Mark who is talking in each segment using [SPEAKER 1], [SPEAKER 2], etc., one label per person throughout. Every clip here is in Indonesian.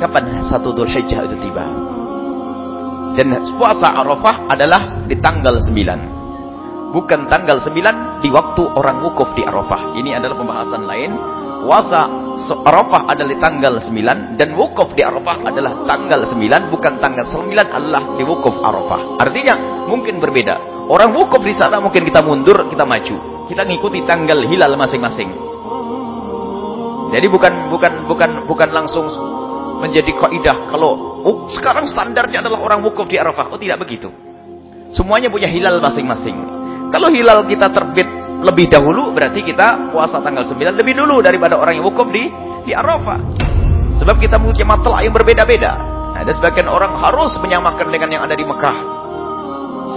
[SPEAKER 1] kapan satu Dhul Hijjah itu tiba. Dan puasa Arafah adalah di tanggal 9. Bukan tanggal 9 di waktu orang wukuf di Arafah. Ini adalah pembahasan lain. Puasa Arafah adalah di tanggal 9 dan wukuf di Arafah adalah tanggal 9 bukan tanggal 9 adalah di wukuf Arafah. Artinya mungkin berbeda. Orang wukuf di sana mungkin kita mundur, kita maju. Kita ngikuti tanggal hilal masing-masing. Jadi bukan bukan bukan bukan langsung menjadi kaidah kalau oh, sekarang standarnya adalah orang wukuf di Arafah. Oh tidak begitu. Semuanya punya hilal masing-masing. Kalau hilal kita terbit lebih dahulu berarti kita puasa tanggal 9 lebih dulu daripada orang yang wukuf di di Arafah. Sebab kita punya matlah yang berbeda-beda. Ada sebagian orang harus menyamakan dengan yang ada di Mekah.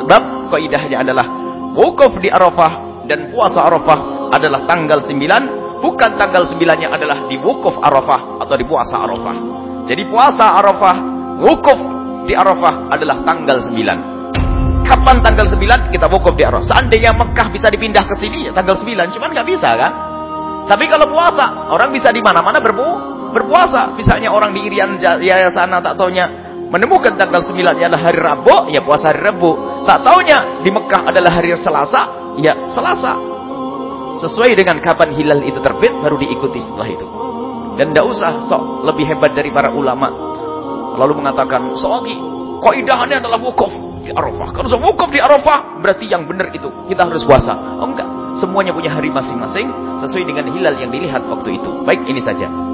[SPEAKER 1] Sebab kaidahnya adalah wukuf di Arafah dan puasa Arafah adalah tanggal 9, bukan tanggal 9-nya adalah di wukuf Arafah atau di puasa Arafah. Jadi puasa Arafah, wukuf di Arafah adalah tanggal 9. Kapan tanggal 9 kita wukuf di Arafah? Seandainya Mekah bisa dipindah ke sini ya tanggal 9, cuman nggak bisa kan? Tapi kalau puasa, orang bisa di mana-mana berpu berpuasa. Misalnya orang di Irian Jaya sana tak taunya menemukan tanggal 9 adalah hari Rabu, ya puasa hari Rabu. Tak taunya di Mekah adalah hari Selasa, ya Selasa. Sesuai dengan kapan hilal itu terbit baru diikuti setelah itu. Dan tidak usah sok lebih hebat dari para ulama. Lalu mengatakan, selagi kaidahannya adalah wukuf di Arafah. Kalau wukuf di Arafah, berarti yang benar itu. Kita harus puasa. Oh enggak. Semuanya punya hari masing-masing sesuai dengan hilal yang dilihat waktu itu. Baik, ini saja.